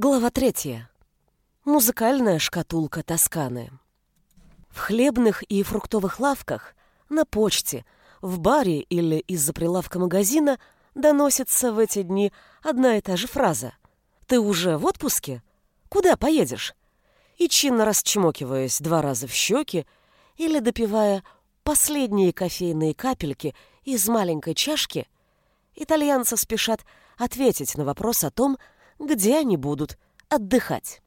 Глава третья. Музыкальная шкатулка Тосканы. В хлебных и фруктовых лавках, на почте, в баре или из-за прилавка магазина доносится в эти дни одна и та же фраза. «Ты уже в отпуске? Куда поедешь?» И чинно расчмокиваясь два раза в щеки или допивая последние кофейные капельки из маленькой чашки, итальянцы спешат ответить на вопрос о том, где они будут отдыхать.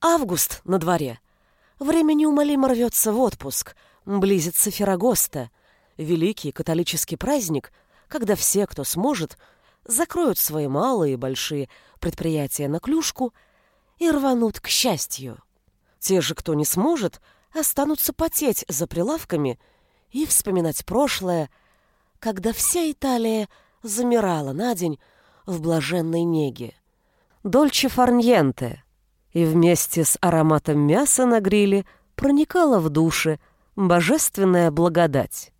Август на дворе. Время неумолимо рвется в отпуск. Близится Феррагоста, великий католический праздник, когда все, кто сможет, закроют свои малые и большие предприятия на клюшку и рванут к счастью. Те же, кто не сможет, останутся потеть за прилавками и вспоминать прошлое, когда вся Италия замирала на день в блаженной неге дольче фарньенте, и вместе с ароматом мяса на гриле проникала в души божественная благодать.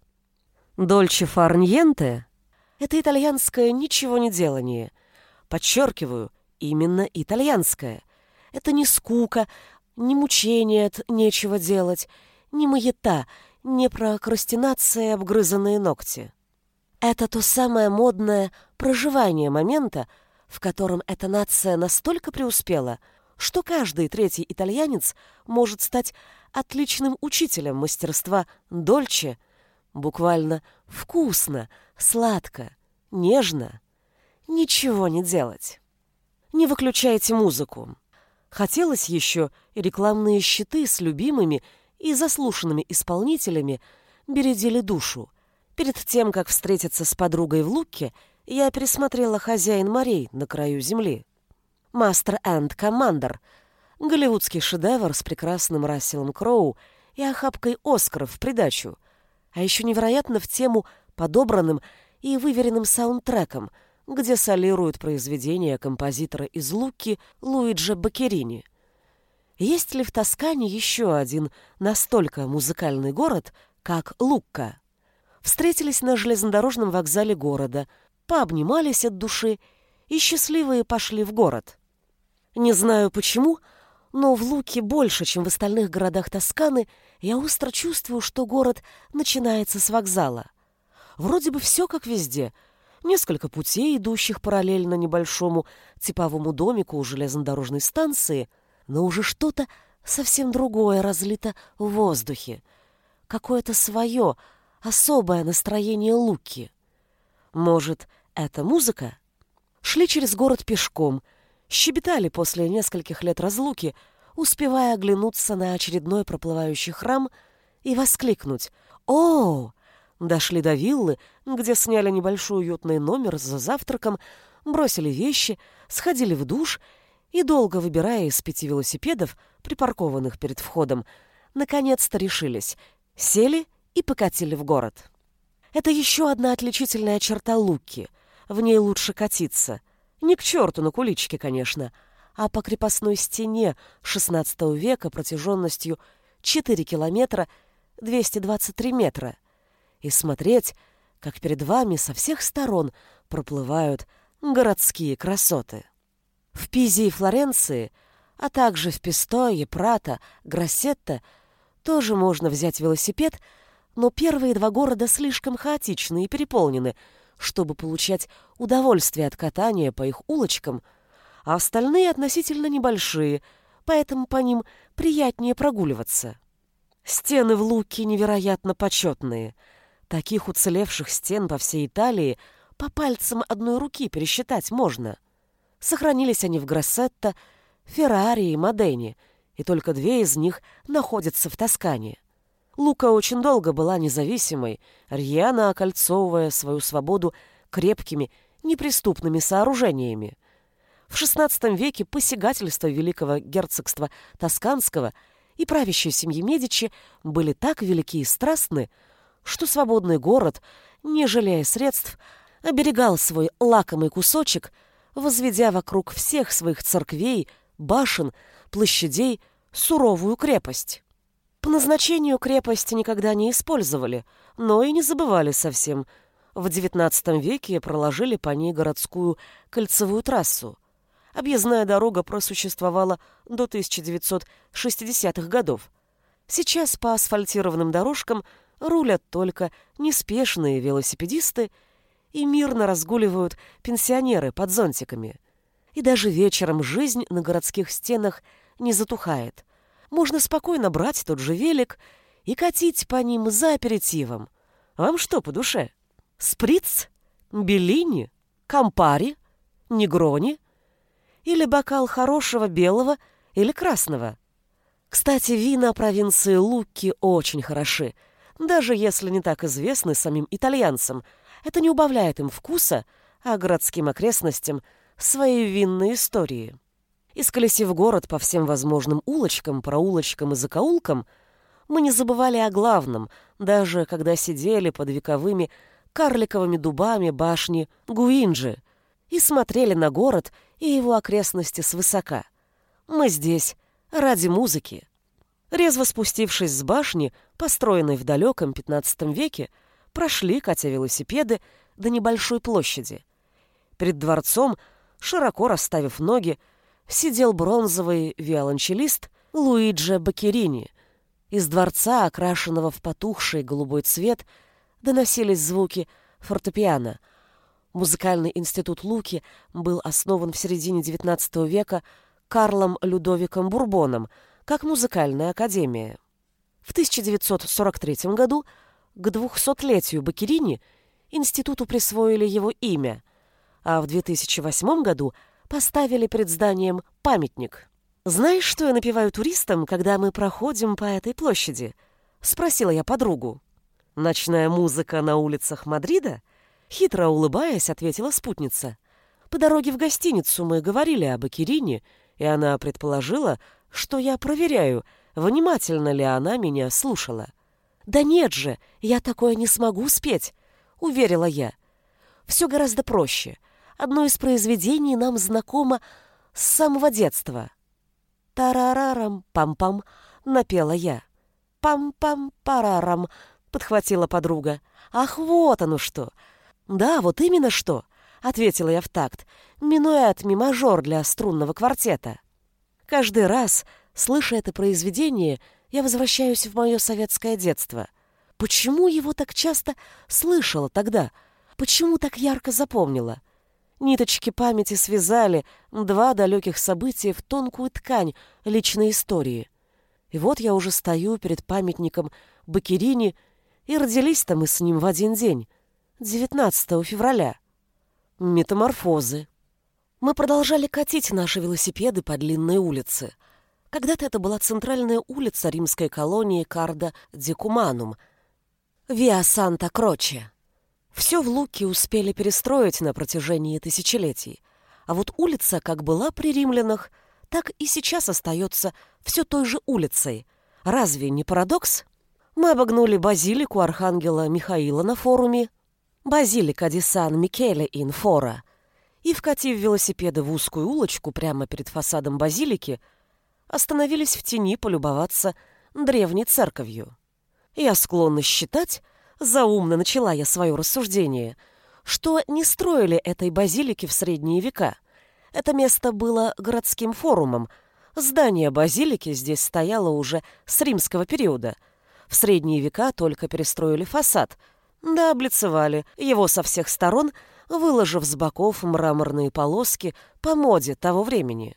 Дольче фарньенте — это итальянское ничего не делание. Подчеркиваю, именно итальянское. Это не скука, не мучение от нечего делать, не маята, не прокрастинация обгрызанные ногти. Это то самое модное проживание момента, в котором эта нация настолько преуспела, что каждый третий итальянец может стать отличным учителем мастерства дольче, буквально вкусно, сладко, нежно, ничего не делать. Не выключайте музыку. Хотелось еще рекламные щиты с любимыми и заслушанными исполнителями бередили душу. Перед тем, как встретиться с подругой в Лукке, я пересмотрела «Хозяин морей» на краю земли. «Мастер энд Командер» — голливудский шедевр с прекрасным Расселом Кроу и охапкой Оскаров в придачу, а еще невероятно в тему подобранным и выверенным саундтреком, где солируют произведения композитора из Луки Луиджи Бакерини. Есть ли в Тоскане еще один настолько музыкальный город, как Лукка? Встретились на железнодорожном вокзале города, пообнимались от души и счастливые пошли в город. Не знаю почему, но в Луке больше, чем в остальных городах Тосканы, я остро чувствую, что город начинается с вокзала. Вроде бы все как везде. Несколько путей, идущих параллельно небольшому типовому домику у железнодорожной станции, но уже что-то совсем другое разлито в воздухе. Какое-то свое, особое настроение Луки. Может, это музыка? Шли через город пешком, щебетали после нескольких лет разлуки, успевая оглянуться на очередной проплывающий храм и воскликнуть «О!». Дошли до виллы, где сняли небольшой уютный номер за завтраком, бросили вещи, сходили в душ и, долго выбирая из пяти велосипедов, припаркованных перед входом, наконец-то решились, сели и покатили в город. Это еще одна отличительная черта Луки — в ней лучше катиться. Не к черту на куличке, конечно, а по крепостной стене XVI века протяженностью 4 километра 223 метра. И смотреть, как перед вами со всех сторон проплывают городские красоты. В Пизе и Флоренции, а также в Пистое, Прато, Гроссетто тоже можно взять велосипед, но первые два города слишком хаотичны и переполнены – чтобы получать удовольствие от катания по их улочкам, а остальные относительно небольшие, поэтому по ним приятнее прогуливаться. Стены в Луке невероятно почетные. Таких уцелевших стен по всей Италии по пальцам одной руки пересчитать можно. Сохранились они в Гроссетто, Феррари и Модене, и только две из них находятся в Тоскане. Лука очень долго была независимой, рьяно окольцовывая свою свободу крепкими, неприступными сооружениями. В XVI веке посягательства великого герцогства Тосканского и правящей семьи Медичи были так велики и страстны, что свободный город, не жалея средств, оберегал свой лакомый кусочек, возведя вокруг всех своих церквей, башен, площадей суровую крепость. По назначению крепости никогда не использовали, но и не забывали совсем. В XIX веке проложили по ней городскую кольцевую трассу. Объездная дорога просуществовала до 1960-х годов. Сейчас по асфальтированным дорожкам рулят только неспешные велосипедисты и мирно разгуливают пенсионеры под зонтиками. И даже вечером жизнь на городских стенах не затухает. Можно спокойно брать тот же велик и катить по ним за аперитивом. Вам что по душе? Сприц? Беллини? Кампари? Негрони? Или бокал хорошего белого или красного? Кстати, вина провинции Лукки очень хороши, даже если не так известны самим итальянцам. Это не убавляет им вкуса, а городским окрестностям – своей винной истории. Исколесив город по всем возможным улочкам, проулочкам и закоулкам, мы не забывали о главном, даже когда сидели под вековыми карликовыми дубами башни Гуинджи и смотрели на город и его окрестности свысока. Мы здесь ради музыки. Резво спустившись с башни, построенной в далеком XV веке, прошли, катя велосипеды, до небольшой площади. Перед дворцом, широко расставив ноги, сидел бронзовый виолончелист Луиджи Бакерини. Из дворца, окрашенного в потухший голубой цвет, доносились звуки фортепиано. Музыкальный институт Луки был основан в середине XIX века Карлом Людовиком Бурбоном как музыкальная академия. В 1943 году к 200-летию Бакерини институту присвоили его имя, а в 2008 году поставили перед зданием памятник. «Знаешь, что я напеваю туристам, когда мы проходим по этой площади?» — спросила я подругу. «Ночная музыка на улицах Мадрида?» Хитро улыбаясь, ответила спутница. По дороге в гостиницу мы говорили об Акирине, и она предположила, что я проверяю, внимательно ли она меня слушала. «Да нет же, я такое не смогу спеть», — уверила я. «Все гораздо проще. Одно из произведений нам знакомо с самого детства». «Тарарарам, пам-пам», — напела я. «Пам-пам-парарам», — подхватила подруга. «Ах, вот оно что!» «Да, вот именно что!» — ответила я в такт. «Минуэт ми-мажор для струнного квартета». Каждый раз, слыша это произведение, я возвращаюсь в мое советское детство. Почему его так часто слышала тогда? Почему так ярко запомнила? Ниточки памяти связали два далеких события в тонкую ткань личной истории. И вот я уже стою перед памятником Бакерини и родились-то мы с ним в один день, 19 февраля. Метаморфозы. Мы продолжали катить наши велосипеды по длинной улице. Когда-то это была центральная улица римской колонии Карда Декуманум, Виа Санта-Кроче. Все в Луке успели перестроить на протяжении тысячелетий, а вот улица как была при римлянах, так и сейчас остается все той же улицей. Разве не парадокс? Мы обогнули базилику архангела Михаила на форуме, базилика ди Сан-Микеле ин Фора, и, вкатив велосипеды в узкую улочку прямо перед фасадом базилики, остановились в тени полюбоваться древней церковью. Я склонна считать, заумно начала я свое рассуждение, что не строили этой базилики в средние века. Это место было городским форумом. Здание базилики здесь стояло уже с римского периода — в средние века только перестроили фасад, да облицевали его со всех сторон, выложив с боков мраморные полоски по моде того времени.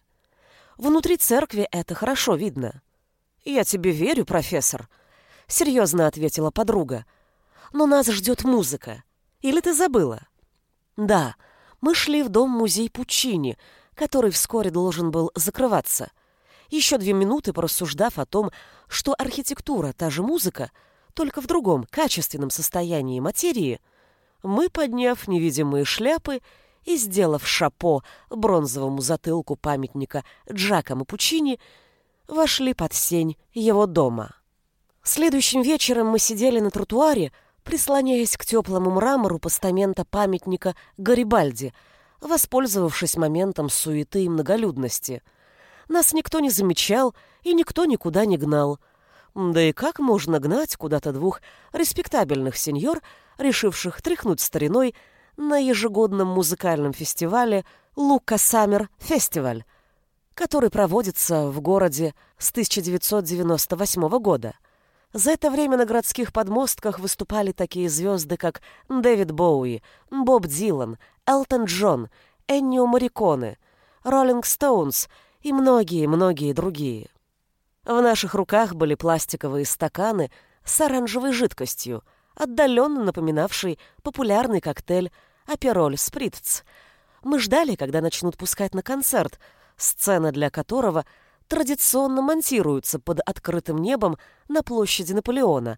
Внутри церкви это хорошо видно. «Я тебе верю, профессор», — серьезно ответила подруга. «Но нас ждет музыка. Или ты забыла?» «Да, мы шли в дом-музей Пучини, который вскоре должен был закрываться — еще две минуты порассуждав о том, что архитектура, та же музыка, только в другом, качественном состоянии материи, мы, подняв невидимые шляпы и сделав шапо бронзовому затылку памятника Джакомо Пучини, вошли под сень его дома. Следующим вечером мы сидели на тротуаре, прислоняясь к теплому мрамору постамента памятника Гарибальди, воспользовавшись моментом суеты и многолюдности – нас никто не замечал и никто никуда не гнал. Да и как можно гнать куда-то двух респектабельных сеньор, решивших тряхнуть стариной на ежегодном музыкальном фестивале Лука Саммер Фестиваль, который проводится в городе с 1998 года. За это время на городских подмостках выступали такие звезды, как Дэвид Боуи, Боб Дилан, Элтон Джон, Эннио Мариконе, Роллинг Стоунс и многие-многие другие. В наших руках были пластиковые стаканы с оранжевой жидкостью, отдаленно напоминавший популярный коктейль «Апероль Спритц». Мы ждали, когда начнут пускать на концерт, сцена для которого традиционно монтируется под открытым небом на площади Наполеона,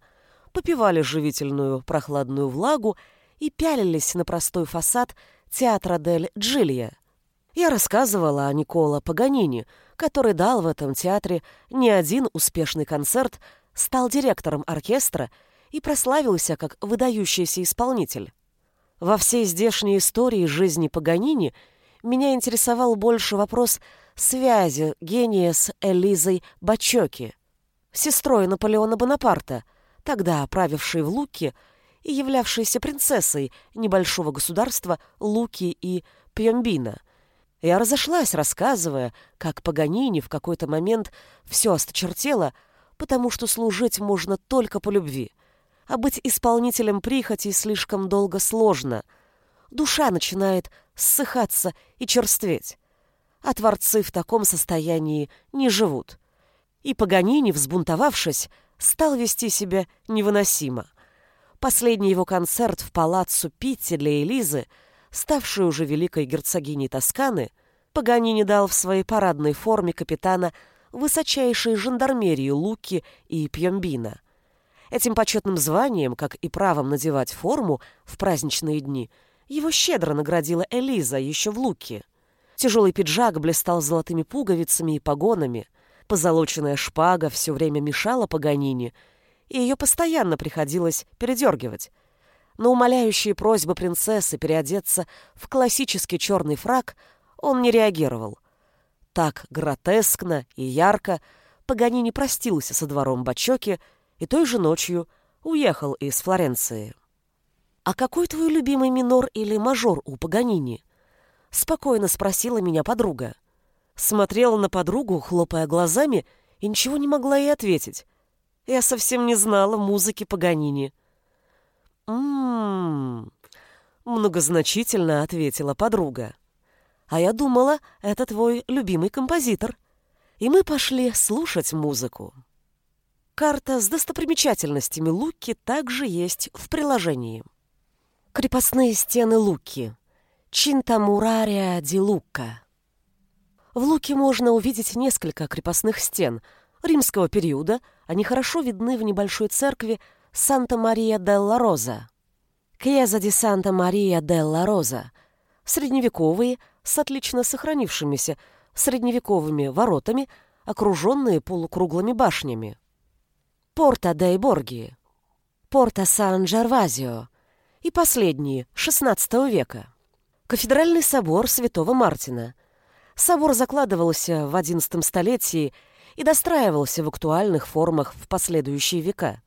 попивали живительную прохладную влагу и пялились на простой фасад театра Дель Джилья. Я рассказывала о Никола Паганини, который дал в этом театре не один успешный концерт, стал директором оркестра и прославился как выдающийся исполнитель. Во всей здешней истории жизни Паганини меня интересовал больше вопрос связи гения с Элизой Бачоки, сестрой Наполеона Бонапарта, тогда правившей в Луке и являвшейся принцессой небольшого государства Луки и Пьембина. Я разошлась, рассказывая, как Паганини в какой-то момент все осточертело, потому что служить можно только по любви, а быть исполнителем прихоти слишком долго сложно. Душа начинает ссыхаться и черстветь а творцы в таком состоянии не живут. И Паганини, взбунтовавшись, стал вести себя невыносимо. Последний его концерт в палаццо Питти для Элизы, ставшей уже великой герцогиней Тосканы, Паганини дал в своей парадной форме капитана высочайшей жандармерии Луки и Пьембина. Этим почетным званием, как и правом надевать форму в праздничные дни, его щедро наградила Элиза еще в Луке – Тяжелый пиджак блистал золотыми пуговицами и погонами. Позолоченная шпага все время мешала Паганини, и ее постоянно приходилось передергивать. На умоляющие просьбы принцессы переодеться в классический черный фраг он не реагировал. Так гротескно и ярко Паганини простился со двором Бачоки и той же ночью уехал из Флоренции. «А какой твой любимый минор или мажор у Паганини?» Спокойно спросила меня подруга. Смотрела на подругу, хлопая глазами, и ничего не могла ей ответить. Я совсем не знала музыки Паганини. «М-м-м», многозначительно ответила подруга. «А я думала, это твой любимый композитор». И мы пошли слушать музыку. Карта с достопримечательностями Луки также есть в приложении. Крепостные стены Луки. Чинтамурария ди Лука. В Луке можно увидеть несколько крепостных стен римского периода, они хорошо видны в небольшой церкви Санта-Мария-делла-Роза. Кьеза ди Санта-Мария-делла-Роза – средневековые, с отлично сохранившимися средневековыми воротами, окруженные полукруглыми башнями. Порта дей Борги, Порта Сан-Джервазио и последние, XVI века. Кафедральный собор Святого Мартина. Собор закладывался в XI столетии и достраивался в актуальных формах в последующие века.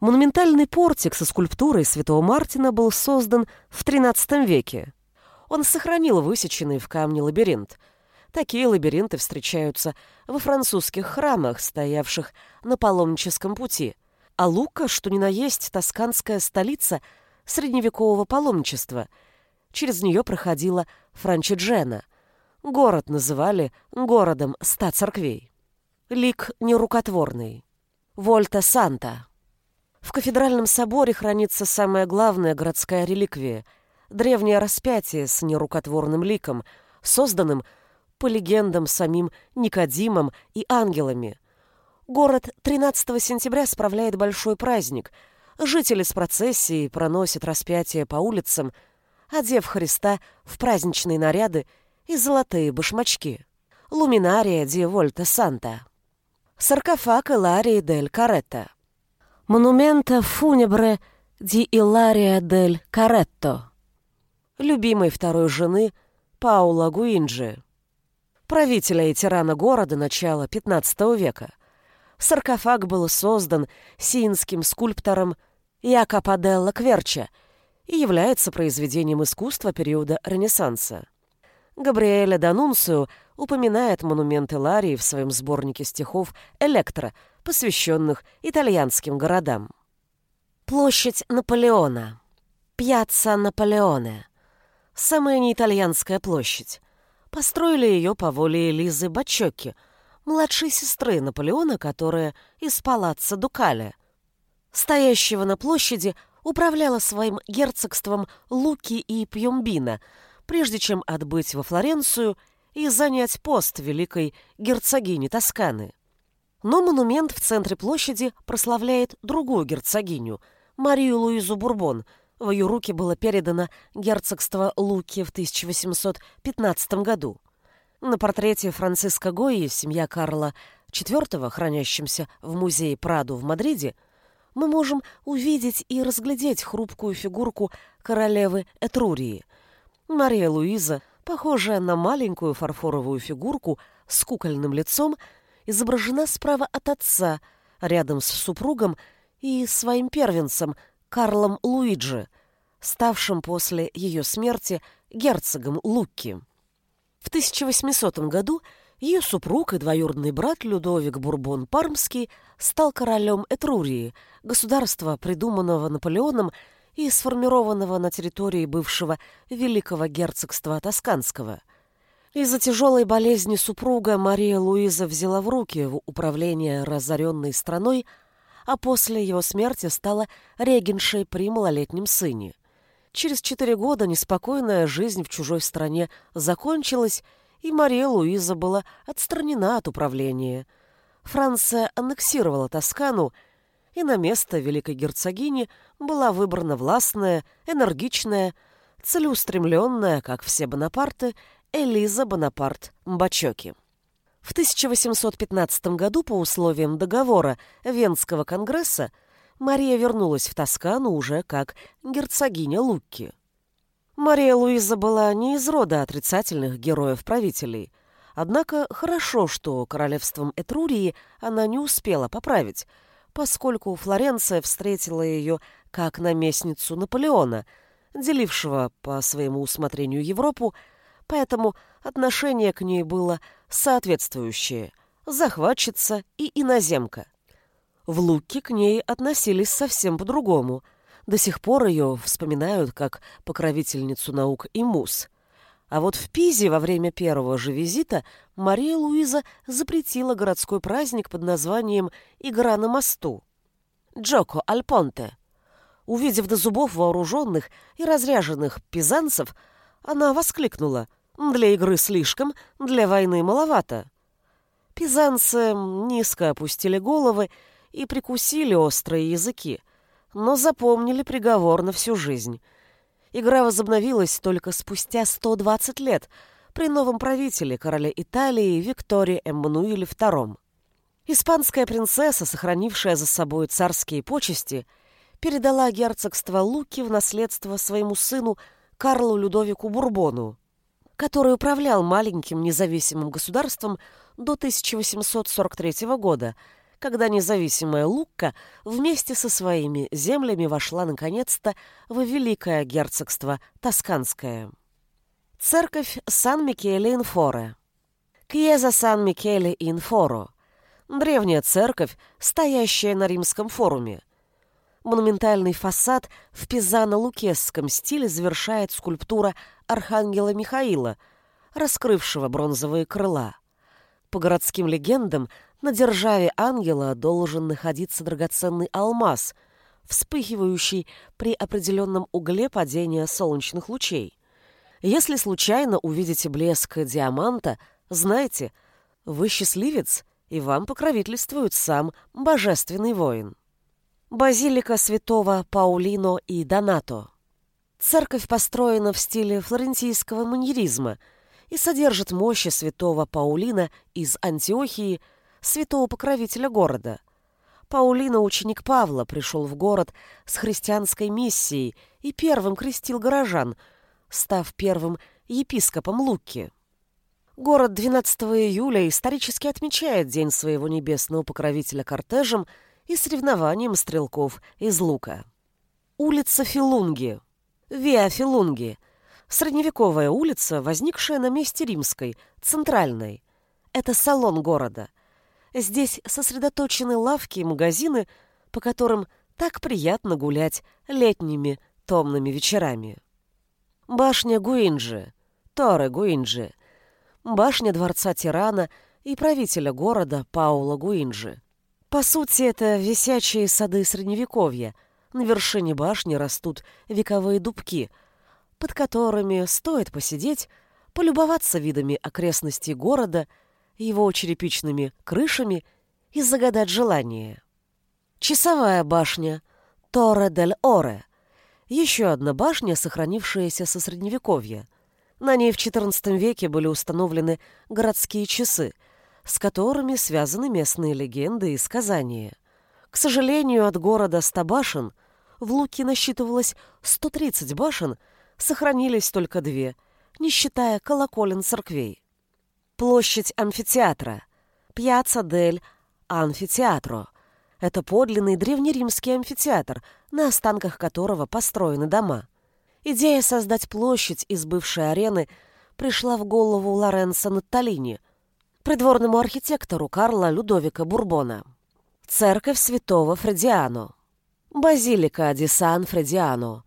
Монументальный портик со скульптурой Святого Мартина был создан в XIII веке. Он сохранил высеченный в камне лабиринт. Такие лабиринты встречаются во французских храмах, стоявших на паломническом пути. А Лука, что ни на есть тосканская столица средневекового паломничества – Через нее проходила Франчиджена. Город называли городом ста церквей. Лик нерукотворный. Вольта Санта. В кафедральном соборе хранится самая главная городская реликвия – древнее распятие с нерукотворным ликом, созданным, по легендам, самим Никодимом и ангелами. Город 13 сентября справляет большой праздник. Жители с процессией проносят распятие по улицам – одев Христа в праздничные наряды и золотые башмачки. Луминария ди Вольта Санта. Саркофаг Иларии дель Каретта. Монумента фунебре ди Илария дель Каретто. Любимой второй жены Паула Гуинджи. Правителя и тирана города начала XV века. Саркофаг был создан сиинским скульптором Якопаделла Кверча – и является произведением искусства периода Ренессанса. Габриэля Данунцио упоминает монументы Ларии в своем сборнике стихов «Электро», посвященных итальянским городам. Площадь Наполеона. Пьяцца Наполеоне. Самая неитальянская площадь. Построили ее по воле Элизы Бачоки, младшей сестры Наполеона, которая из палаца Дукале. Стоящего на площади управляла своим герцогством Луки и Пьюмбина, прежде чем отбыть во Флоренцию и занять пост великой герцогини Тосканы. Но монумент в центре площади прославляет другую герцогиню, Марию Луизу Бурбон. В ее руки было передано герцогство Луки в 1815 году. На портрете Франциско Гойи семья Карла IV, хранящемся в музее Праду в Мадриде, мы можем увидеть и разглядеть хрупкую фигурку королевы Этрурии. Мария Луиза, похожая на маленькую фарфоровую фигурку с кукольным лицом, изображена справа от отца, рядом с супругом и своим первенцем Карлом Луиджи, ставшим после ее смерти герцогом Лукки. В 1800 году ее супруг и двоюродный брат Людовик Бурбон-Пармский стал королем Этрурии, государства, придуманного Наполеоном и сформированного на территории бывшего Великого герцогства Тосканского. Из-за тяжелой болезни супруга Мария Луиза взяла в руки управление разоренной страной, а после его смерти стала регеншей при малолетнем сыне. Через четыре года неспокойная жизнь в чужой стране закончилась, и Мария Луиза была отстранена от управления. Франция аннексировала Тоскану, и на место великой герцогини была выбрана властная, энергичная, целеустремленная, как все Бонапарты, Элиза Бонапарт Мбачоки. В 1815 году по условиям договора Венского конгресса Мария вернулась в Тоскану уже как герцогиня Лукки. Мария Луиза была не из рода отрицательных героев-правителей. Однако хорошо, что королевством Этрурии она не успела поправить, поскольку Флоренция встретила ее как наместницу Наполеона, делившего по своему усмотрению Европу, поэтому отношение к ней было соответствующее – захватчица и иноземка. В Луке к ней относились совсем по-другому – до сих пор ее вспоминают как покровительницу наук и мус. А вот в Пизе во время первого же визита Мария Луиза запретила городской праздник под названием «Игра на мосту» — «Джоко Альпонте». Увидев до зубов вооруженных и разряженных пизанцев, она воскликнула «Для игры слишком, для войны маловато». Пизанцы низко опустили головы и прикусили острые языки — но запомнили приговор на всю жизнь. Игра возобновилась только спустя 120 лет при новом правителе, короле Италии Виктории Эммануиле II. Испанская принцесса, сохранившая за собой царские почести, передала герцогство Луки в наследство своему сыну Карлу Людовику Бурбону, который управлял маленьким независимым государством до 1843 года – когда независимая Лукка вместе со своими землями вошла наконец-то в Великое герцогство Тосканское. Церковь Сан-Микеле-Инфоре. Кьеза Сан-Микеле-Инфоро. Древняя церковь, стоящая на римском форуме. Монументальный фасад в пизано-лукесском стиле завершает скульптура архангела Михаила, раскрывшего бронзовые крыла. По городским легендам, на державе ангела должен находиться драгоценный алмаз, вспыхивающий при определенном угле падения солнечных лучей. Если случайно увидите блеск диаманта, знайте, вы счастливец, и вам покровительствует сам божественный воин. Базилика святого Паулино и Донато. Церковь построена в стиле флорентийского маньеризма и содержит мощи святого Паулина из Антиохии – святого покровителя города. Паулина, ученик Павла, пришел в город с христианской миссией и первым крестил горожан, став первым епископом Луки. Город 12 июля исторически отмечает День своего небесного покровителя кортежем и соревнованием стрелков из лука. Улица Филунги. Виа Филунги. Средневековая улица, возникшая на месте римской, центральной. Это салон города. Здесь сосредоточены лавки и магазины, по которым так приятно гулять летними томными вечерами. Башня Гуинджи, Торе Гуинджи, башня дворца тирана и правителя города Паула Гуинджи. По сути, это висячие сады Средневековья. На вершине башни растут вековые дубки, под которыми стоит посидеть, полюбоваться видами окрестностей города, его черепичными крышами и загадать желание. Часовая башня Торе дель Оре. Еще одна башня, сохранившаяся со Средневековья. На ней в XIV веке были установлены городские часы – с которыми связаны местные легенды и сказания. К сожалению, от города ста башен в Луке насчитывалось 130 башен, сохранились только две, не считая колоколен церквей. Площадь амфитеатра, Пьяца дель Анфитеатро. Это подлинный древнеримский амфитеатр, на останках которого построены дома. Идея создать площадь из бывшей арены пришла в голову Лоренцо Наталини – придворному архитектору Карла Людовика Бурбона. Церковь святого Фредиано. Базилика ди Сан-Фредиано.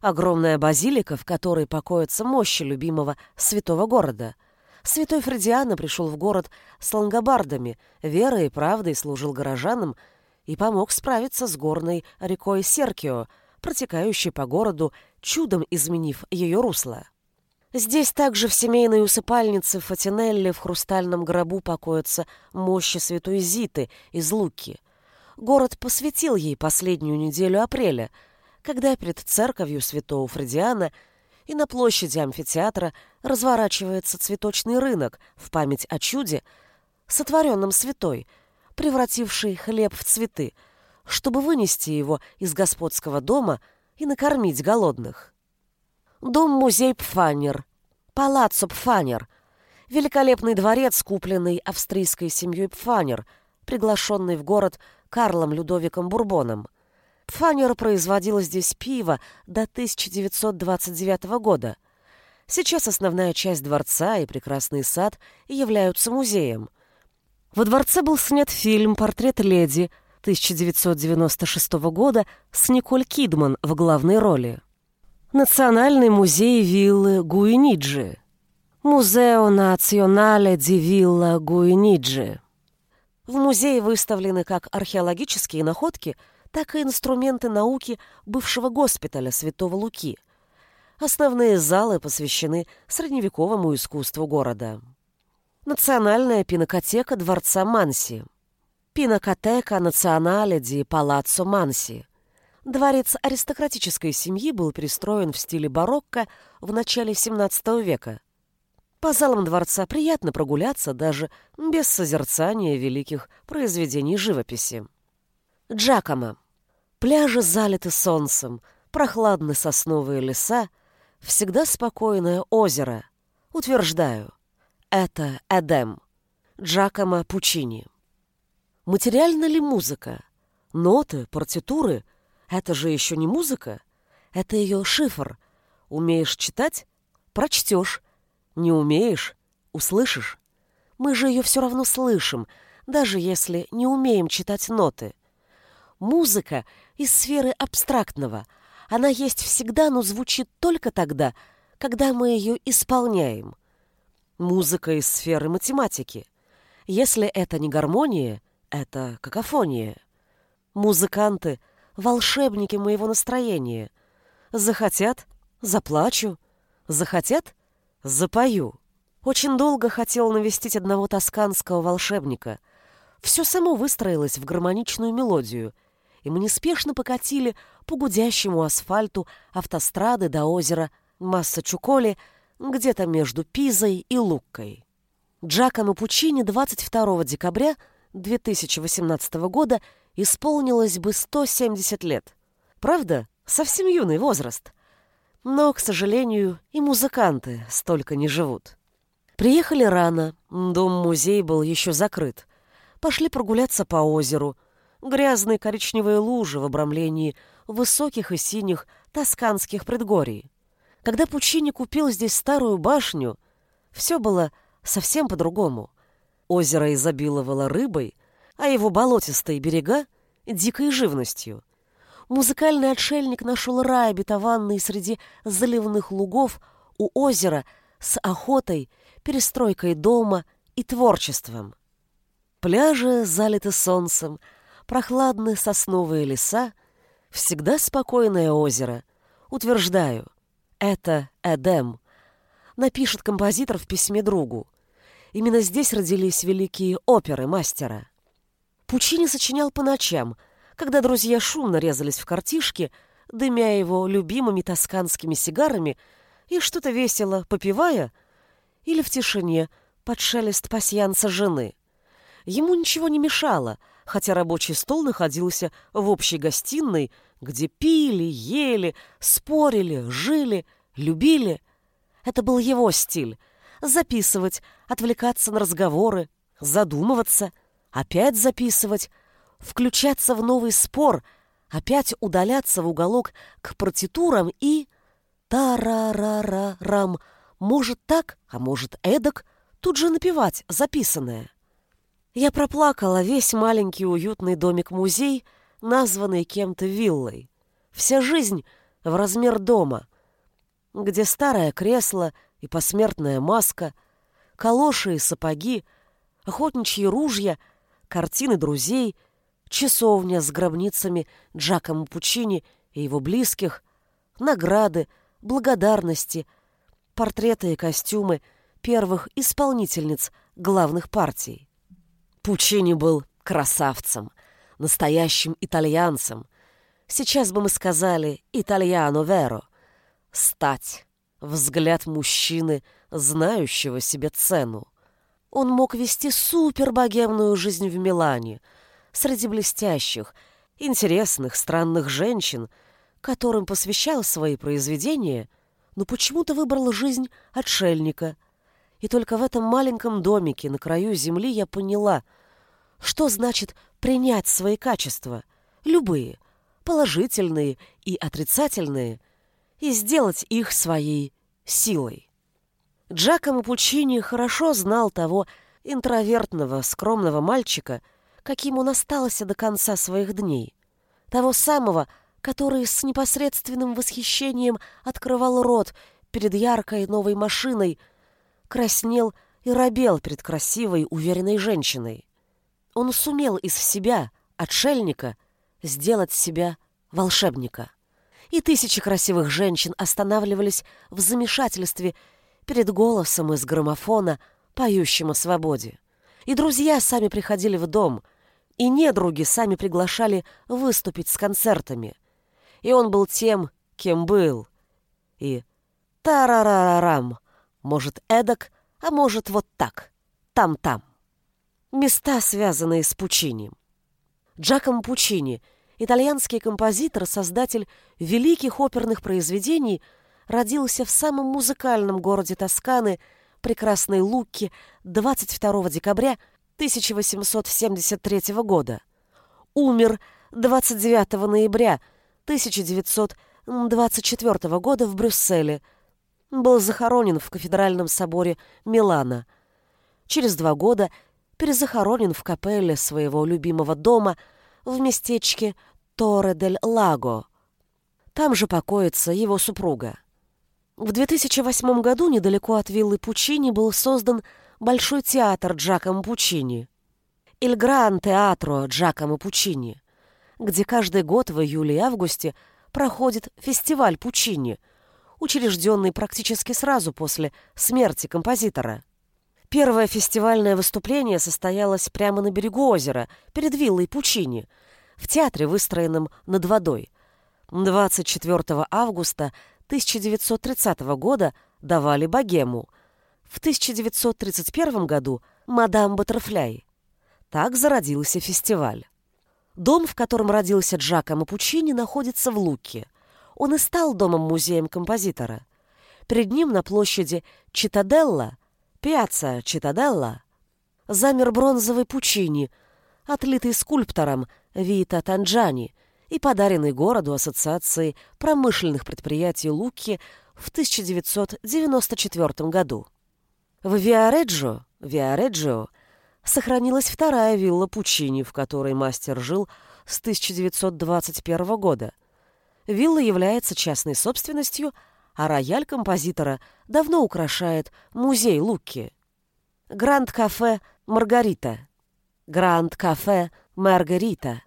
Огромная базилика, в которой покоятся мощи любимого святого города. Святой Фредиано пришел в город с лангобардами, верой и правдой служил горожанам и помог справиться с горной рекой Серкио, протекающей по городу, чудом изменив ее русло. Здесь также в семейной усыпальнице Фатинелли в хрустальном гробу покоятся мощи святой Зиты из Луки. Город посвятил ей последнюю неделю апреля, когда перед церковью святого Фредиана и на площади амфитеатра разворачивается цветочный рынок в память о чуде, сотворенном святой, превративший хлеб в цветы, чтобы вынести его из господского дома и накормить голодных. Дом-музей Пфанер, Палаццо Пфанер, великолепный дворец, купленный австрийской семьей Пфанер, приглашенный в город Карлом Людовиком Бурбоном. Пфанер производил здесь пиво до 1929 года. Сейчас основная часть дворца и прекрасный сад являются музеем. Во дворце был снят фильм «Портрет леди» 1996 года с Николь Кидман в главной роли. Национальный музей виллы Гуиниджи. Музео Национале ди Вилла Гуиниджи. В музее выставлены как археологические находки, так и инструменты науки бывшего госпиталя Святого Луки. Основные залы посвящены средневековому искусству города. Национальная пинокотека дворца Манси. Пинокотека Национале ди Палаццо Манси. Дворец аристократической семьи был пристроен в стиле барокко в начале XVII века. По залам дворца приятно прогуляться даже без созерцания великих произведений живописи. Джакомо. Пляжи залиты солнцем, прохладны сосновые леса, всегда спокойное озеро. Утверждаю, это Эдем. Джакомо Пучини. Материальна ли музыка? Ноты, партитуры — это же еще не музыка. Это ее шифр. Умеешь читать — прочтешь. Не умеешь — услышишь. Мы же ее все равно слышим, даже если не умеем читать ноты. Музыка из сферы абстрактного. Она есть всегда, но звучит только тогда, когда мы ее исполняем. Музыка из сферы математики. Если это не гармония, это какофония. Музыканты волшебники моего настроения. Захотят — заплачу. Захотят — запою. Очень долго хотел навестить одного тосканского волшебника. Все само выстроилось в гармоничную мелодию, и мы неспешно покатили по гудящему асфальту автострады до озера Масса-Чуколи, где-то между Пизой и Луккой. Джакомо Пучини 22 декабря 2018 года исполнилось бы 170 лет. Правда, совсем юный возраст. Но, к сожалению, и музыканты столько не живут. Приехали рано, дом-музей был еще закрыт. Пошли прогуляться по озеру. Грязные коричневые лужи в обрамлении высоких и синих тосканских предгорий. Когда Пучини купил здесь старую башню, все было совсем по-другому. Озеро изобиловало рыбой, а его болотистые берега — дикой живностью. Музыкальный отшельник нашел рай обетованный среди заливных лугов у озера с охотой, перестройкой дома и творчеством. Пляжи залиты солнцем, прохладные сосновые леса, всегда спокойное озеро. Утверждаю, это Эдем, напишет композитор в письме другу. Именно здесь родились великие оперы мастера. Пучини сочинял по ночам, когда друзья шумно резались в картишки, дымя его любимыми тосканскими сигарами и что-то весело попивая, или в тишине под шелест пасьянца жены. Ему ничего не мешало, хотя рабочий стол находился в общей гостиной, где пили, ели, спорили, жили, любили. Это был его стиль — записывать, отвлекаться на разговоры, задумываться, опять записывать, включаться в новый спор, опять удаляться в уголок к партитурам и... Та-ра-ра-ра-рам. Может так, а может эдак, тут же напевать записанное. Я проплакала весь маленький уютный домик-музей, названный кем-то виллой. Вся жизнь в размер дома, где старое кресло и посмертная маска, калоши и сапоги, охотничьи ружья, картины друзей, часовня с гробницами Джакомо Пучини и его близких, награды, благодарности, портреты и костюмы первых исполнительниц главных партий. Пучини был красавцем, настоящим итальянцем. Сейчас бы мы сказали «итальяно веро» — стать, взгляд мужчины, знающего себе цену. Он мог вести супербогемную жизнь в Милане, среди блестящих, интересных, странных женщин, которым посвящал свои произведения, но почему-то выбрал жизнь отшельника. И только в этом маленьком домике на краю земли я поняла, что значит принять свои качества, любые, положительные и отрицательные, и сделать их своей силой. Джакомо Пучини хорошо знал того интровертного, скромного мальчика, каким он остался до конца своих дней, того самого, который с непосредственным восхищением открывал рот перед яркой новой машиной, краснел и робел перед красивой, уверенной женщиной. Он сумел из себя, отшельника, сделать себя волшебника. И тысячи красивых женщин останавливались в замешательстве перед голосом из граммофона, поющим о свободе. И друзья сами приходили в дом, и недруги сами приглашали выступить с концертами — и он был тем, кем был. И тарарарарам, может, эдак, а может, вот так, там-там. Места, связанные с Пучини. Джаком Пучини, итальянский композитор, создатель великих оперных произведений, родился в самом музыкальном городе Тосканы, прекрасной Лукки, 22 декабря 1873 года. Умер 29 ноября 1924 года в Брюсселе. Был захоронен в кафедральном соборе Милана. Через два года перезахоронен в капелле своего любимого дома в местечке Торе-дель-Лаго. Там же покоится его супруга. В 2008 году недалеко от виллы Пучини был создан Большой театр Джакомо Пучини. «Иль Гран Театро Джакомо Пучини», где каждый год в июле и августе проходит фестиваль Пучини, учрежденный практически сразу после смерти композитора. Первое фестивальное выступление состоялось прямо на берегу озера, перед виллой Пучини, в театре, выстроенном над водой. 24 августа 1930 года давали богему. В 1931 году «Мадам Баттерфляй». Так зародился фестиваль. Дом, в котором родился Джакомо Пучини, находится в Луке. Он и стал домом-музеем композитора. Перед ним на площади Читаделла, пьяца Читаделла, замер бронзовый Пучини, отлитый скульптором Вита Танджани и подаренный городу Ассоциации промышленных предприятий Луки в 1994 году. В Виареджо, Виареджио сохранилась вторая вилла Пучини, в которой мастер жил с 1921 года. Вилла является частной собственностью, а рояль композитора давно украшает музей Лукки. Гранд-кафе «Маргарита». Гранд-кафе «Маргарита».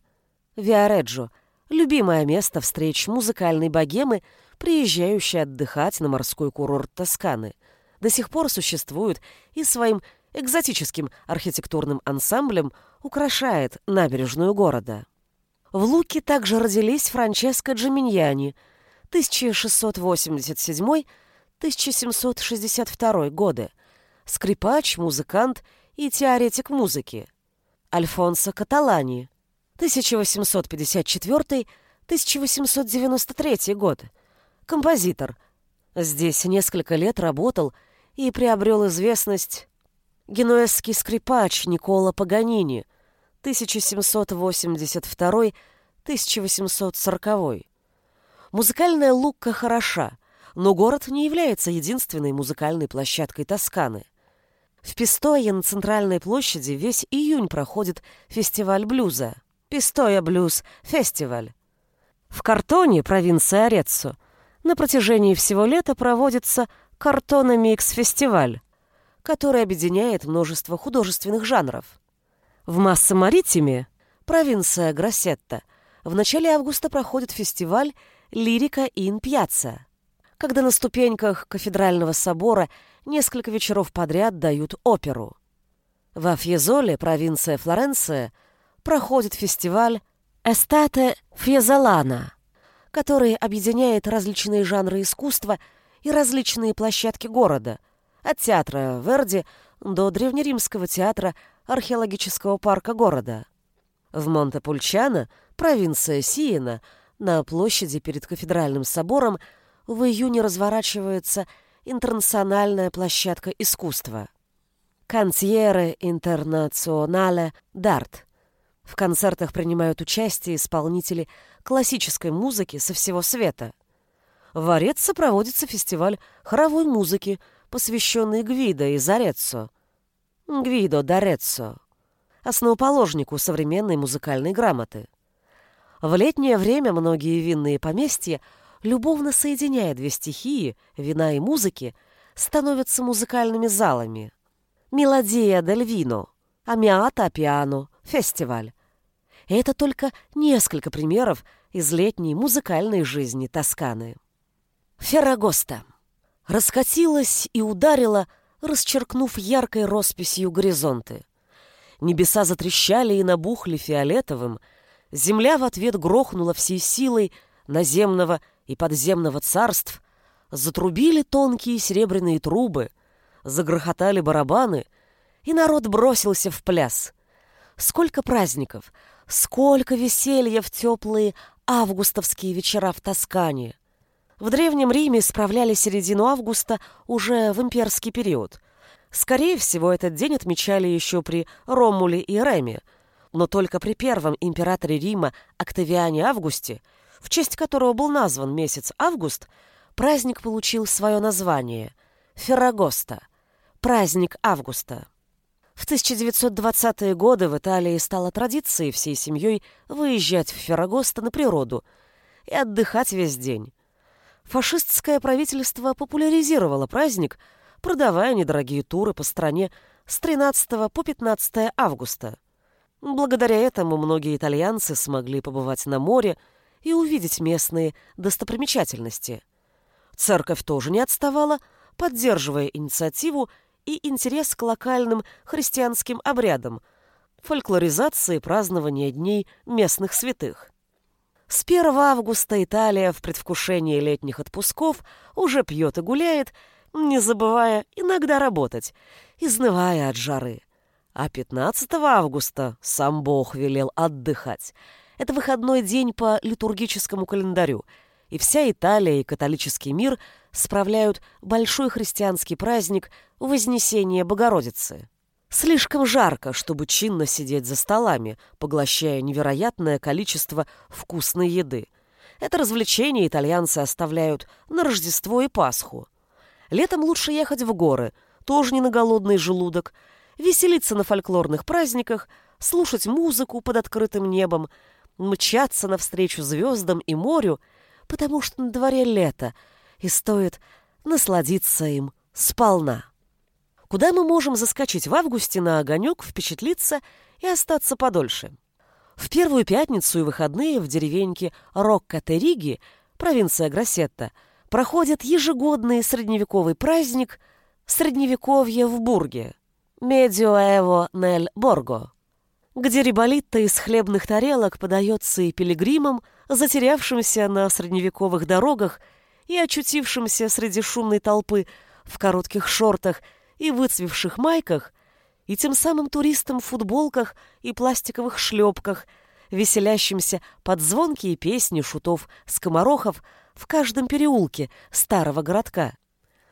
Виареджо – любимое место встреч музыкальной богемы, приезжающей отдыхать на морской курорт Тосканы. До сих пор существует и своим экзотическим архитектурным ансамблем украшает набережную города. В Луке также родились Франческо Джиминьяни 1687-1762 годы, скрипач, музыкант и теоретик музыки. Альфонсо Каталани 1854-1893 год, композитор. Здесь несколько лет работал и приобрел известность генуэзский скрипач Никола Паганини 1782-1840. Музыкальная Лукка хороша, но город не является единственной музыкальной площадкой Тосканы. В Пистойе на центральной площади весь июнь проходит фестиваль блюза Pistoia Blues Festival. В Кортоне, провинции Ареццо, на протяжении всего лета проводится Cortona Mix Festival, который объединяет множество художественных жанров. В Масса-Мариттиме, провинция Гроссето, в начале августа проходит фестиваль «Лирика ин Пьяцца», когда на ступеньках кафедрального собора несколько вечеров подряд дают оперу. Во Фьезоле, провинция Флоренция, проходит фестиваль «Эстате Фьезолана», который объединяет различные жанры искусства и различные площадки города, от театра Верди до древнеримского театра археологического парка города. В Монте-Пульчано, провинция Сиена, на площади перед кафедральным собором в июне разворачивается интернациональная площадка искусства. Кантьере Интернационале Дарт. В концертах принимают участие исполнители классической музыки со всего света. В Ореццо проводится фестиваль хоровой музыки, посвященный Гвидо из Ореццо. Гвидо Дореццо, основоположнику современной музыкальной грамоты. В летнее время многие винные поместья любовно соединяя две стихии, вина и музыки, становятся музыкальными залами. Мелодия дель вино, амиата пиано, фестиваль. Это только несколько примеров из летней музыкальной жизни Тосканы. Феррагоста. Раскатилась и ударила, расчеркнув яркой росписью горизонты. Небеса затрещали и набухли фиолетовым, земля в ответ грохнула всей силой наземного и подземного царств, затрубили тонкие серебряные трубы, загрохотали барабаны, и народ бросился в пляс. Сколько праздников, сколько веселья в теплые августовские вечера в Тоскане. В Древнем Риме справляли середину августа уже в имперский период. Скорее всего, этот день отмечали еще при Ромуле и Реме, но только при первом императоре Рима Октавиане Августе, в честь которого был назван месяц август, праздник получил свое название – Феррагоста – праздник августа. В 1920-е годы в Италии стало традицией всей семьей выезжать в Феррагоста на природу и отдыхать весь день. Фашистское правительство популяризировало праздник, продавая недорогие туры по стране с 13 по 15 августа. Благодаря этому многие итальянцы смогли побывать на море и увидеть местные достопримечательности. Церковь тоже не отставала, поддерживая инициативу и интерес к локальным христианским обрядам, фольклоризации празднования дней местных святых. С 1 августа Италия в предвкушении летних отпусков уже пьет и гуляет, не забывая иногда работать, изнывая от жары. А 15 августа сам Бог велел отдыхать. Это выходной день по литургическому календарю, и вся Италия и католический мир справляют большой христианский праздник Вознесения Богородицы. Слишком жарко, чтобы чинно сидеть за столами, поглощая невероятное количество вкусной еды. Это развлечение итальянцы оставляют на Рождество и Пасху. Летом лучше ехать в горы, тоже не на голодный желудок, веселиться на фольклорных праздниках, слушать музыку под открытым небом, мчаться навстречу звездам и морю, потому что на дворе лето, и стоит насладиться им сполна. Куда мы можем заскочить в августе на огонек, впечатлиться и остаться подольше? В первую пятницу и выходные в деревеньке Роккатериги, провинция Гроссетта, проходит ежегодный средневековый праздник Средневековье в Бурге Медиоэво нель Борго, где риболитта из хлебных тарелок подается и пилигримам, затерявшимся на средневековых дорогах и очутившимся среди шумной толпы в коротких шортах и выцвевших майках, и тем самым туристам в футболках и пластиковых шлепках, веселящимся под звонкие песни шутов-скоморохов в каждом переулке старого городка.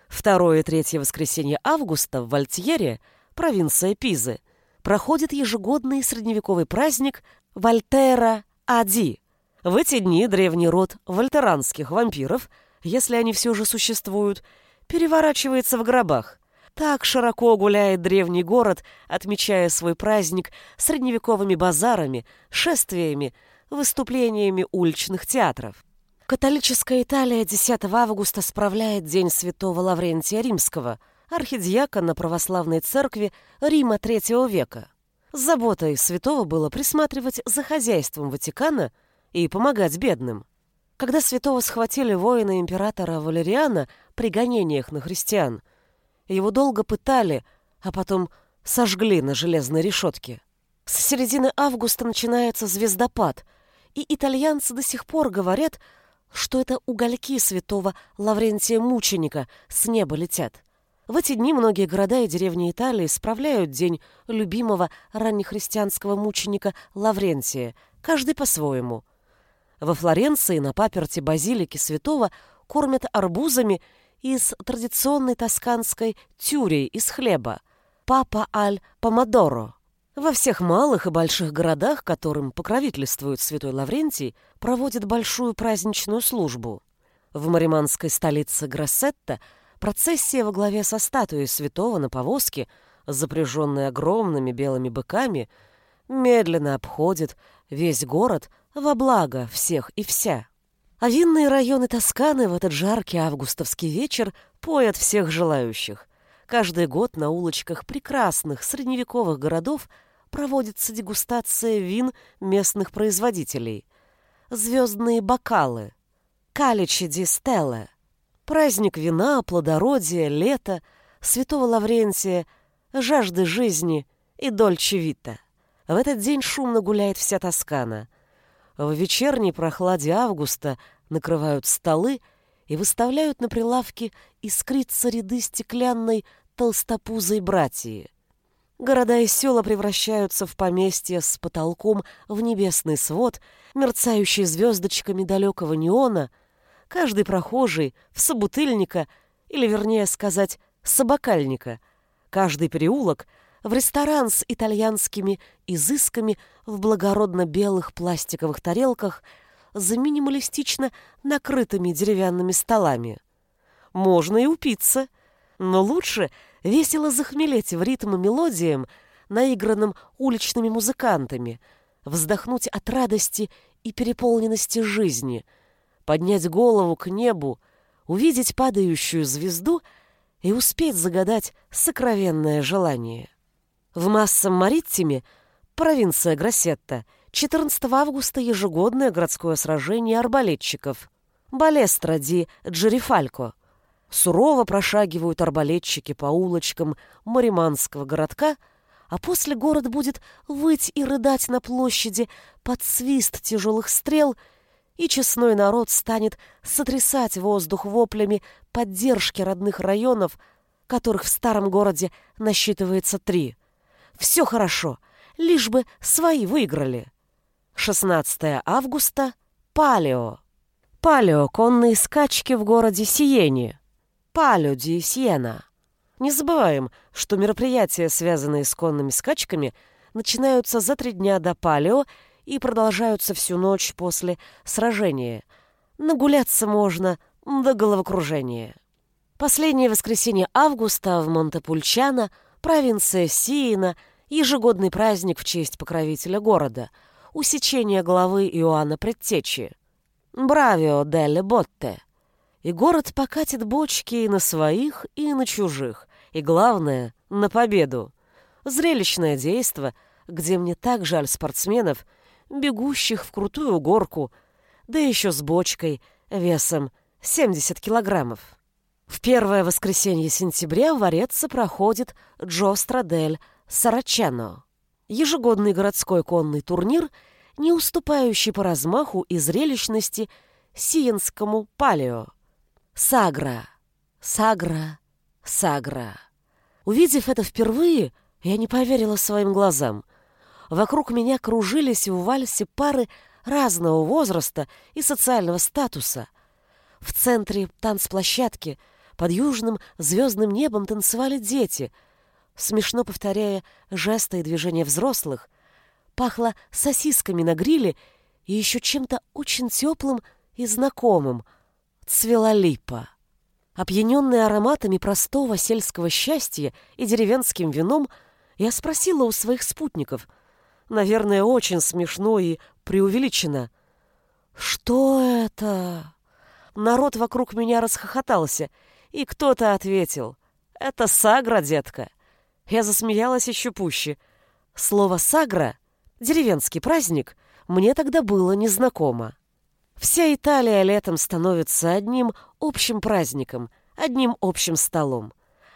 Второе и третье воскресенье августа в Вальтьере, провинция Пизы, проходит ежегодный средневековый праздник Вольтера Ади. В эти дни древний род вольтеранских вампиров, если они все же существуют, переворачивается в гробах. Так широко гуляет древний город, отмечая свой праздник средневековыми базарами, шествиями, выступлениями уличных театров. Католическая Италия 10 августа справляет День Святого Лаврентия Римского, архидиакона православной церкви Рима III века. Заботой святого было присматривать за хозяйством Ватикана и помогать бедным. Когда святого схватили воины императора Валериана при гонениях на христиан, его долго пытали, а потом сожгли на железной решетке. С середины августа начинается звездопад, и итальянцы до сих пор говорят, что это угольки святого Лаврентия Мученика с неба летят. В эти дни многие города и деревни Италии справляют день любимого раннехристианского мученика Лаврентия, каждый по-своему. Во Флоренции на паперти базилики святого кормят арбузами из традиционной тосканской тюрей из хлеба «Папа аль помодоро». Во всех малых и больших городах, которым покровительствует святой Лаврентий, проводят большую праздничную службу. В мариманской столице Гроссетта процессия во главе со статуей святого на повозке, запряженной огромными белыми быками, медленно обходит весь город во благо всех и вся. А винные районы Тосканы в этот жаркий августовский вечер поят всех желающих. Каждый год на улочках прекрасных средневековых городов проводится дегустация вин местных производителей. Звездные бокалы. Каличи ди стелле. Праздник вина, плодородия, лета, святого Лаврентия, жажды жизни и дольче вита. В этот день шумно гуляет вся Тоскана — в вечерней прохладе августа накрывают столы и выставляют на прилавке искриться ряды стеклянной толстопузой братьи. Города и села превращаются в поместья с потолком в небесный свод, мерцающий звездочками далекого неона. Каждый прохожий в собутыльника, или, вернее сказать, собакальника. Каждый переулок — в ресторан с итальянскими изысками в благородно-белых пластиковых тарелках за минималистично накрытыми деревянными столами. Можно и упиться, но лучше весело захмелеть в ритм и мелодиям, наигранным уличными музыкантами, вздохнуть от радости и переполненности жизни, поднять голову к небу, увидеть падающую звезду и успеть загадать сокровенное желание. В Массам-Мариттиме, провинция Гроссетта, 14 августа ежегодное городское сражение арбалетчиков. Балестра ди Джерифалько. Сурово прошагивают арбалетчики по улочкам Мариманского городка, а после город будет выть и рыдать на площади под свист тяжелых стрел, и честной народ станет сотрясать воздух воплями поддержки родных районов, которых в старом городе насчитывается три. Все хорошо, лишь бы свои выиграли. 16 августа. Палео. Палео – конные скачки в городе Сиене. Палео ди Сиена. Не забываем, что мероприятия, связанные с конными скачками, начинаются за три дня до Палео и продолжаются всю ночь после сражения. Нагуляться можно до головокружения. Последнее воскресенье августа в Монтепульчано, провинция Сиена, ежегодный праздник в честь покровителя города, усечение головы Иоанна Предтечи. Бравио делле Ботте. И город покатит бочки и на своих, и на чужих, и, главное, на победу. Зрелищное действо, где мне так жаль спортсменов, бегущих в крутую горку, да еще с бочкой весом 70 килограммов. В первое воскресенье сентября в Ореце проходит Джо Страдель Сарачано, ежегодный городской конный турнир, не уступающий по размаху и зрелищности Сиенскому палео. Сагра, Сагра, Сагра. Увидев это впервые, я не поверила своим глазам. Вокруг меня кружились в вальсе пары разного возраста и социального статуса. В центре танцплощадки под южным звездным небом танцевали дети, смешно повторяя жесты и движения взрослых. Пахло сосисками на гриле и еще чем-то очень теплым и знакомым. Цвела липа. Опьяненная ароматами простого сельского счастья и деревенским вином, я спросила у своих спутников, наверное, очень смешно и преувеличено. «Что это?» Народ вокруг меня расхохотался, и кто-то ответил. «Это сагра, детка». Я засмеялась еще пуще. Слово «сагра» — деревенский праздник — мне тогда было незнакомо. Вся Италия летом становится одним общим праздником, одним общим столом.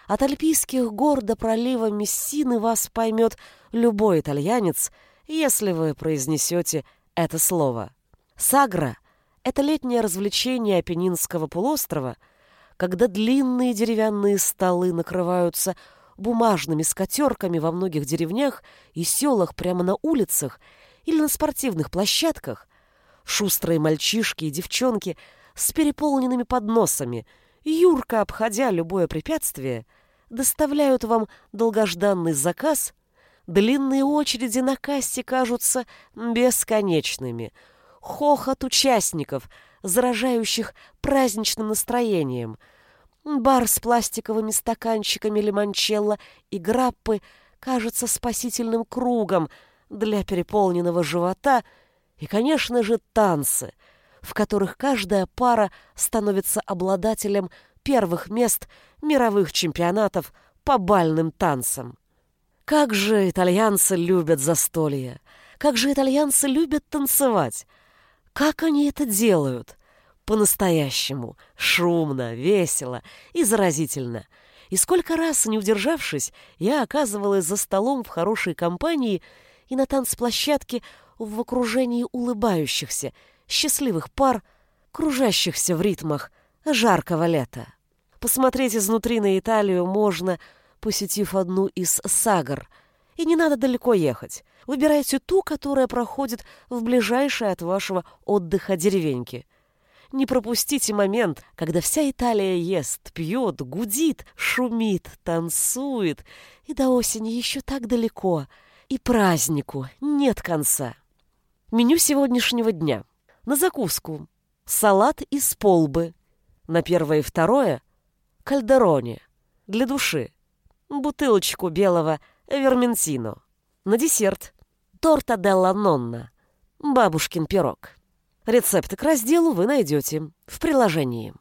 От альпийских гор до пролива Мессины вас поймет любой итальянец, если вы произнесете это слово. Сагра — это летнее развлечение Апеннинского полуострова, когда длинные деревянные столы накрываются бумажными скатерками во многих деревнях и селах прямо на улицах или на спортивных площадках, шустрые мальчишки и девчонки с переполненными подносами — юрко обходя любое препятствие, доставляют вам долгожданный заказ, длинные очереди на кассе кажутся бесконечными. Хохот участников, заражающих праздничным настроением. Бар с пластиковыми стаканчиками лимончелло и граппы кажется спасительным кругом для переполненного живота и, конечно же, танцы — в которых каждая пара становится обладателем первых мест мировых чемпионатов по бальным танцам. Как же итальянцы любят застолье! Как же итальянцы любят танцевать! Как они это делают? По-настоящему, шумно, весело и заразительно. И сколько раз, не удержавшись, я оказывалась за столом в хорошей компании и на танцплощадке в окружении улыбающихся, счастливых пар, кружащихся в ритмах жаркого лета. Посмотреть изнутри на Италию можно, посетив одну из сагар. И не надо далеко ехать. Выбирайте ту, которая проходит в ближайшей от вашего отдыха деревеньке. Не пропустите момент, когда вся Италия ест, пьет, гудит, шумит, танцует, и до осени еще так далеко, и празднику нет конца. Меню сегодняшнего дня – на закуску салат из полбы, на первое и второе — кальдероне, для души, бутылочку белого верментино, на десерт — торта делла нонна, бабушкин пирог. Рецепты к разделу вы найдете в приложении.